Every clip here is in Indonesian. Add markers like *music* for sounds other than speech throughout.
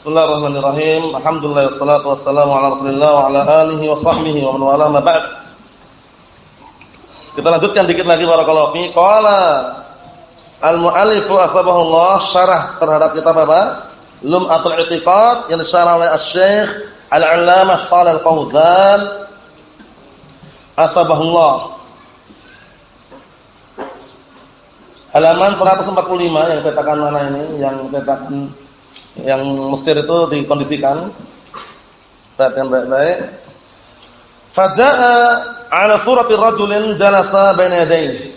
Bismillahirrahmanirrahim. Alhamdulillah wassalatu wassalamu ala Rasulillah wa ala alihi wa sahbihi wa man wala ma ba'd. Kita lanjutkan dikit lagi barakallahu fi. Qala al-mu'allif akhbarahullah syarah terhadap kitab apa? Lum'atul I'tiqad yang disyarah oleh Asy-Syaikh Al-'Allamah Shalal Fauzan asbahullah. Halaman 145 yang cetakan mana ini? Yang cetakan yang Mesir itu dikondisikan. Perhatikan baik-baik. Faja'a ala surati rajulin jalasa baina yadayhi.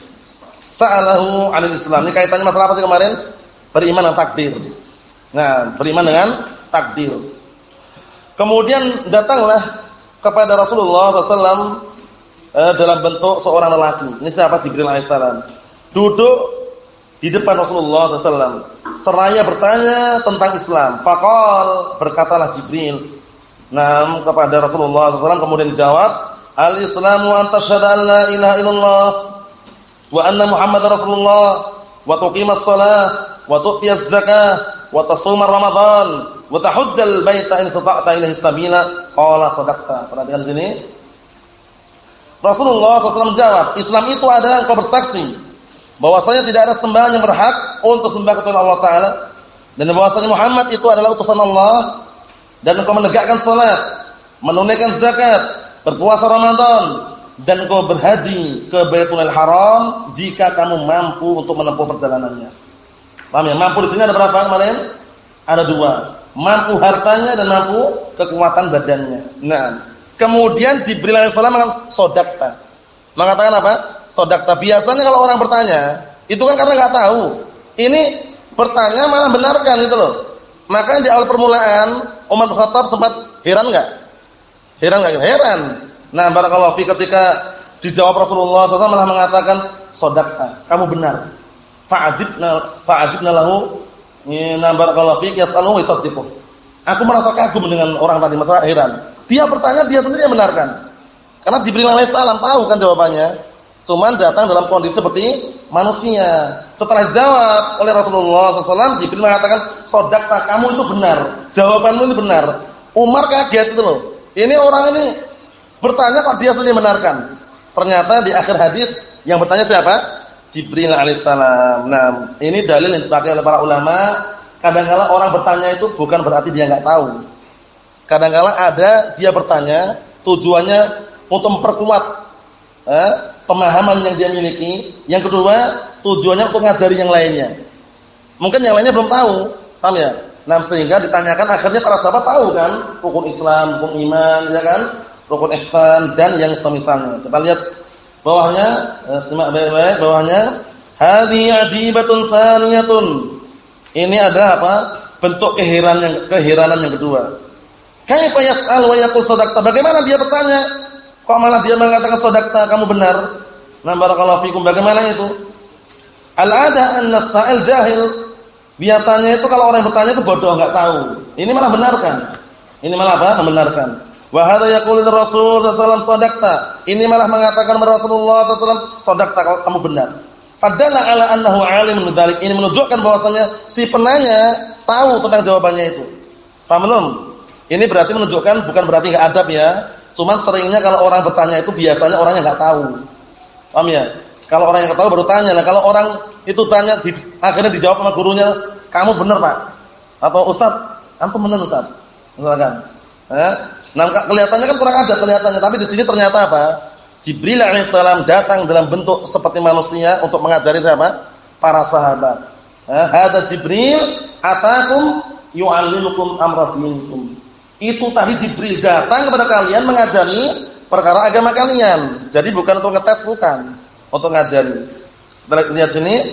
Sa'alahu 'anil Islam. Ini kaitannya masalah apa sih kemarin? Beriman dengan takdir. Nah, beriman dengan takdir. Kemudian datanglah kepada Rasulullah SAW eh, dalam bentuk seorang lelaki. Ini siapa Jibril alaihissalam. Duduk di depan Rasulullah SAW. Seraya bertanya tentang Islam. Fakal berkatalah Jibril. Nah, kepada Rasulullah SAW kemudian dijawab, Al-Islamu anta syahada an la ilaha illallah wa anna Muhammad Rasulullah wa tuqimas salah wa tu'tiyaz zakah wa tasumar Ramadan wa tahujjal baita in sata'ta ilaihi sabila. Qala sadaqta. Perhatikan sini. Rasulullah SAW menjawab, Islam itu adalah engkau bersaksi bahwasanya tidak ada sembahan yang berhak untuk sembah kecuali Allah taala dan bahwasanya Muhammad itu adalah utusan Allah dan engkau menegakkan salat, menunaikan zakat, berpuasa Ramadan dan engkau berhaji ke Baitul Haram jika kamu mampu untuk menempuh perjalanannya. Paham ya? Mampu di sini ada berapa kemarin? Ada dua. Mampu hartanya dan mampu kekuatan badannya. Nah, kemudian Jibril alaihissalam mengatakan sodakta. Mengatakan apa? Sodakta. Biasanya kalau orang bertanya, itu kan karena nggak tahu. Ini bertanya malah benarkan itu loh. Makanya di awal permulaan Umar bin Khattab sempat heran nggak? Heran nggak? Heran. Nah, barakallahu fi ketika dijawab Rasulullah SAW malah mengatakan sodakta, kamu benar. Fa'ajibna fa'ajibna lahu Nah, barakallahu fi yas'aluhu yusaddiquh. Aku merasa kagum dengan orang tadi masalah heran. Dia bertanya, dia sendiri yang benarkan. Karena Jibril alaihissalam tahu kan jawabannya. Cuman datang dalam kondisi seperti manusia. Setelah jawab oleh Rasulullah SAW, Jibril mengatakan, Sodakta kamu itu benar. Jawabanmu ini benar. Umar kaget itu loh. Ini orang ini bertanya kok dia sendiri benarkan. Ternyata di akhir hadis yang bertanya siapa? Jibril alaihissalam. Nah, ini dalil yang dipakai oleh para ulama. Kadang-kala orang bertanya itu bukan berarti dia nggak tahu. Kadang-kala ada dia bertanya tujuannya untuk memperkuat eh, pemahaman yang dia miliki. Yang kedua, tujuannya untuk ngajari yang lainnya. Mungkin yang lainnya belum tahu, paham ya? Nah, sehingga ditanyakan akhirnya para sahabat tahu kan rukun Islam, rukun iman, ya kan? Rukun ihsan dan yang semisalnya. Kita lihat bawahnya, eh, simak baik-baik bawahnya. Hadhihi ajibatun tsaniyatun. Ini ada apa? Bentuk keheranan yang keheranan yang kedua. Kaifa yas'al wa yaqul sadaqta? Bagaimana dia bertanya Kok malah dia mengatakan sodakta kamu benar? Nah barakallahu fikum. Bagaimana itu? Al-ada an-nasa'il jahil. Biasanya itu kalau orang yang bertanya itu bodoh, enggak tahu. Ini malah benarkan. Ini malah apa? Membenarkan. Wa hadza yaqulu Rasul sallallahu sadaqta. Ini malah mengatakan Rasulullah sallallahu sadaqta kamu benar. Padahal ala annahu alim dzalik. Ini menunjukkan bahwasanya si penanya tahu tentang jawabannya itu. Paham belum? Ini berarti menunjukkan bukan berarti enggak adab ya. Cuman seringnya kalau orang bertanya itu biasanya orangnya nggak tahu. Paham ya? Kalau orang yang tahu baru tanya. Nah, kalau orang itu tanya di, akhirnya dijawab sama gurunya, "Kamu benar, Pak." Atau "Ustaz, antum benar, Ustaz." Misalkan. Eh? Nah, kelihatannya kan kurang ada kelihatannya, tapi di sini ternyata apa? Jibril alaihissalam datang dalam bentuk seperti manusia untuk mengajari siapa? Para sahabat. Eh, hada Jibril atakum yu'allimukum amra dinikum. Itu tadi Jibril datang kepada kalian mengajari perkara agama kalian. Jadi bukan untuk ngetes bukan, untuk ngajari. Lihat sini.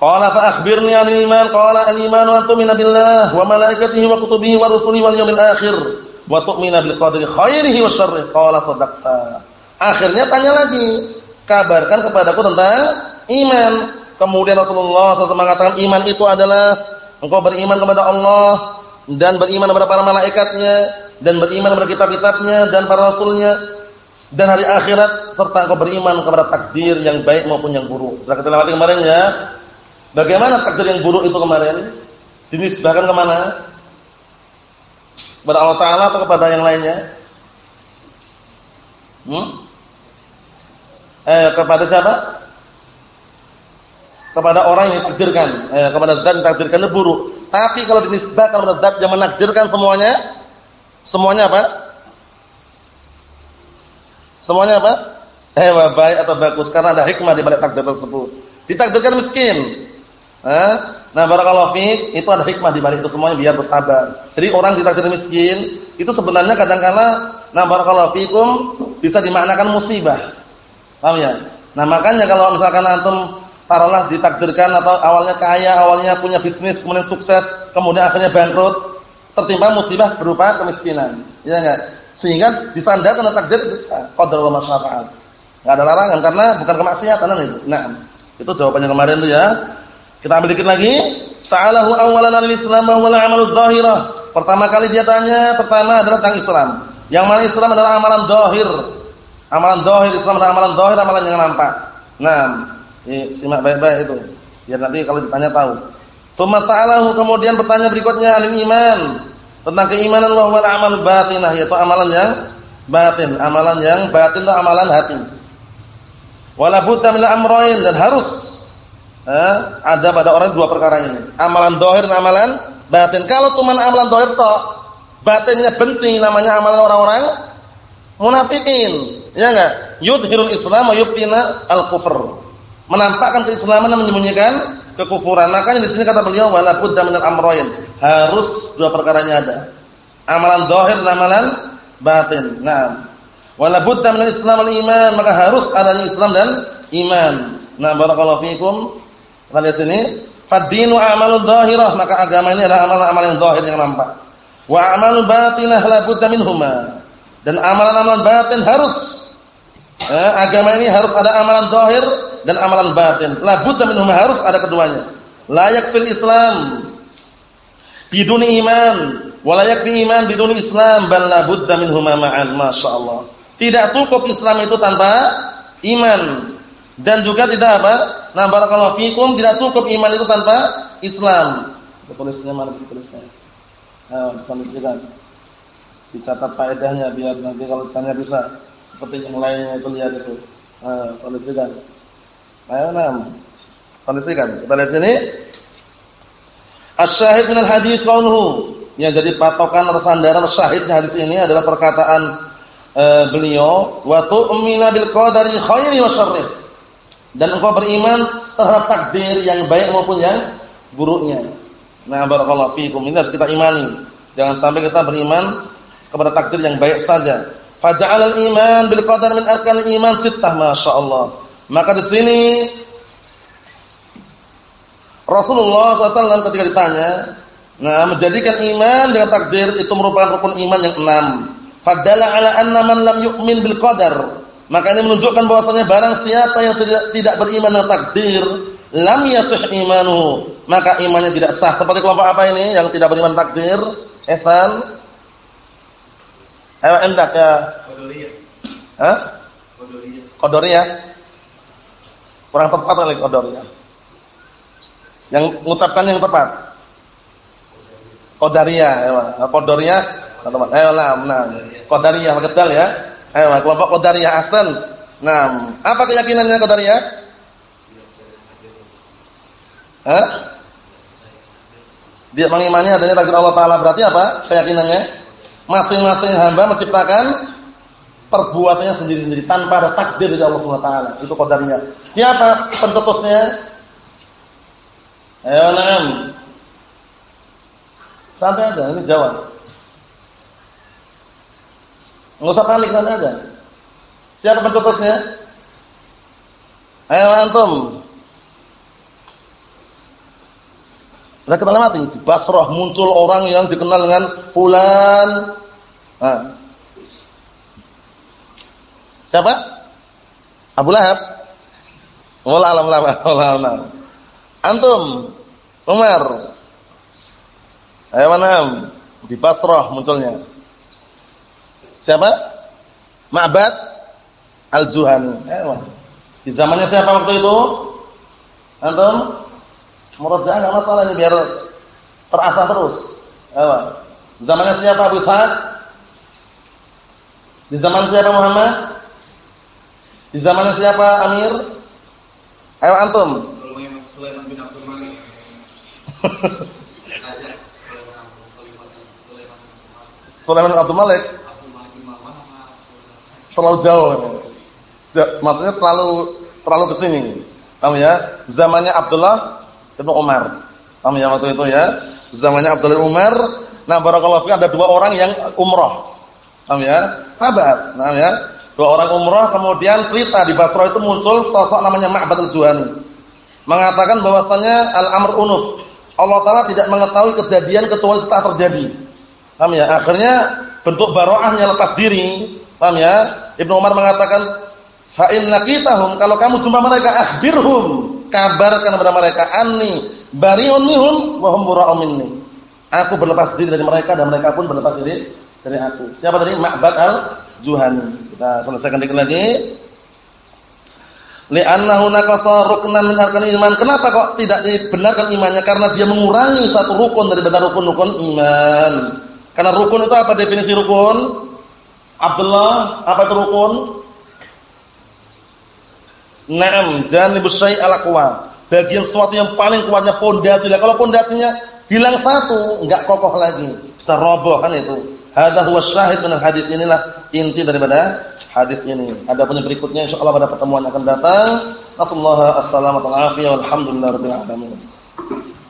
Qala fa akhbirni 'anil iman. Qala al-iman wa tu'minu billah wa malaikatihi wa kutubihi wa rusulihi wal yawmil akhir wa tu'minu bil qadri khairihi wa syarrihi. Qala sadaqta. Akhirnya tanya lagi, kabarkan kepadaku tentang iman. Kemudian Rasulullah SAW mengatakan iman itu adalah engkau beriman kepada Allah, dan beriman kepada para malaikatnya dan beriman kepada kitab-kitabnya dan para rasulnya dan hari akhirat serta engkau beriman kepada takdir yang baik maupun yang buruk. Saya kita lewati kemarin ya. Bagaimana takdir yang buruk itu kemarin? Dinisbahkan ke mana? Kepada Allah Taala atau kepada yang lainnya? Hmm? Eh, kepada siapa? Kepada orang yang ditakdirkan. Eh, kepada ditakdirkan itu buruk. Tapi kalau dinisbahkan kepada zat yang menakdirkan semuanya, semuanya apa? Semuanya apa? Eh, baik atau bagus karena ada hikmah di balik takdir tersebut. Ditakdirkan miskin. Nah, barakallahu fiik, itu ada hikmah di balik itu semuanya biar bersabar. Jadi orang ditakdir miskin, itu sebenarnya kadang-kala nah barakallahu fiikum bisa dimaknakan musibah. Paham ya? Nah, makanya kalau misalkan antum taruhlah ditakdirkan atau awalnya kaya, awalnya punya bisnis, kemudian sukses, kemudian akhirnya bangkrut, tertimpa musibah berupa kemiskinan. Ya enggak? Sehingga disandarkan oleh takdir bisa qadar wa masyafa'al. Enggak ada larangan karena bukan kemaksiatan itu. Nah, itu jawabannya kemarin tuh ya. Kita ambil dikit lagi. Sa'alahu awalan al-Islam wa al-'amalu. Pertama kali dia tanya, pertama adalah tentang Islam. Yang mana Islam adalah amalan zahir. Amalan zahir Islam adalah amalan zahir, amalan yang nampak. Nah, simak baik-baik itu. Biar nanti kalau ditanya tahu. Tsumma kemudian bertanya berikutnya al iman. Tentang keimanan wa huwa al-'amal batinah, yaitu amalan yang batin, amalan yang batin itu amalan hati. Wala budda min amrayn dan harus eh, ada pada orang dua perkara ini. Amalan dohir dan amalan batin. Kalau cuma amalan dohir tok, batinnya benci namanya amalan orang-orang munafikin. Ya enggak? Yudhirul Islam wa yubtina al-kufr. Menampakkan keislaman dan menyembunyikan kekufuran. Makanya di sini kata beliau wala budda minal amrayn. Harus dua perkaranya ada. Amalan dohir dan amalan batin. Nah, wala budda minal Islam wal iman, maka harus adanya Islam dan iman. Nah, barakallahu fiikum. Kita lihat sini, fad-dinu a'malun dhahirah, maka agama ini adalah amalan-amalan yang zahir yang nampak. Wa a'malun batinah la budda minhuma. Dan amalan-amalan batin harus eh, agama ini harus ada amalan zahir dan amalan batin. La budda minhuma harus ada keduanya. Layak fil Islam biduni iman, wa la yakfi iman biduni Islam, bal la budda minhuma ma'an. Masyaallah. Tidak cukup Islam itu tanpa iman dan juga tidak apa? Nah, barakallahu fikum tidak cukup iman itu tanpa Islam. Tulisnya mana tulisnya? Nah, tuliskan. Dicatat faedahnya biar nanti kalau tanya bisa seperti yang lainnya itu lihat itu. Nah, tuliskan. Ayo nam. Tuliskan. Kita lihat sini. Asy-syahid min al-hadits qauluhu. Ya, jadi patokan atau sandaran syahidnya hadis ini adalah perkataan uh, beliau wa tu'mina bil qadari khairi wa syarri dan engkau beriman terhadap takdir yang baik maupun yang buruknya. Nah, barakallahu fiikum. Ini harus kita imani. Jangan sampai kita beriman kepada takdir yang baik saja. Faja'al al-iman bil qadar min arkan iman sittah, masyaallah. Maka di sini Rasulullah SAW ketika ditanya, nah menjadikan iman dengan takdir itu merupakan rukun iman yang enam. Fadala ala anna man lam yu'min bil qadar maka ini menunjukkan bahwasanya barang siapa yang tidak tidak beriman dengan takdir, lam yasih imanu, maka imannya tidak sah. Seperti kelompok apa ini yang tidak beriman takdir? Esan. Ayo endak ya. Qadariyah. Hah? Qadariyah. Qadariyah. Kurang tepat kali Qadariyah. Yang mengucapkan yang tepat. Qadariyah, ya. Qadariyah, teman-teman. Ayo lah, nah. Qadariyah, kedal ya. Ayo, kelompok Qadariyah Ahsan. Nah, apa keyakinannya Qadariyah? Hah? Dia mengimani adanya takdir Allah Taala berarti apa? Keyakinannya masing-masing hamba menciptakan perbuatannya sendiri-sendiri tanpa ada takdir dari Allah Subhanahu wa taala. Itu qadariyah. Siapa pencetusnya? Ayo, na'am. Santai aja, ini jawab. Enggak usah panik sana aja. Siapa pencetusnya? Ayo antum. Udah kenal mati. Di Basrah muncul orang yang dikenal dengan fulan. Nah. Siapa? Abu Lahab. Wala alam alam. Antum, Umar. Ayo mana? Di Basrah munculnya. Siapa? Ma'bad Al-Juhani. Di zamannya siapa waktu itu? Antum? Murajaah enggak masalah ini biar terasa terus. Eh, Zamannya siapa Abu Sa'ad? Di zaman siapa Muhammad? Di zaman siapa Amir? Ayo antum. *laughs* Sulaiman bin Abdul Malik. Sulaiman bin Abdul Malik. Terlalu jauh. Maksudnya terlalu terlalu ke sini. Paham ya? Zamannya Abdullah bin Umar. Paham ya waktu itu ya? Zamannya Abdullah bin Umar. Nah, barakallahu fiik ada dua orang yang umrah. Paham ya? Tabas. Nah ya. Dua orang umrah kemudian cerita di Basra itu muncul sosok namanya Ma'bad al-Juhani. Mengatakan bahwasanya al-amr unuf. Allah taala tidak mengetahui kejadian kecuali setelah terjadi. Paham ya? Akhirnya bentuk baroahnya lepas diri. Paham ya? Ibnu Umar mengatakan fa in laqitahum kalau kamu jumpa mereka akhbirhum kabarkan kepada mereka anni bariun minhum wa hum bura'u minni. Aku berlepas diri dari mereka dan mereka pun berlepas diri dari aku. Siapa tadi? Ma'bad al-Juhani. Kita selesaikan dikit lagi. Li'annahu naqasa ruknan min arkanil iman. Kenapa kok tidak dibenarkan imannya? Karena dia mengurangi satu rukun dari benda rukun-rukun iman. Karena rukun itu apa definisi rukun? Abdullah, apa itu rukun? Naam, janibus syai' al aqwa. Bagian sesuatu yang paling kuatnya pondasinya. Kalau pondasinya hilang satu, enggak kokoh lagi. Bisa roboh kan itu. Hadza huwa syahid min hadis inilah inti daripada hadis ini. Ada punya berikutnya insyaallah pada pertemuan yang akan datang. Nasallahu as-salamata wal afiyah walhamdulillahirabbil alamin.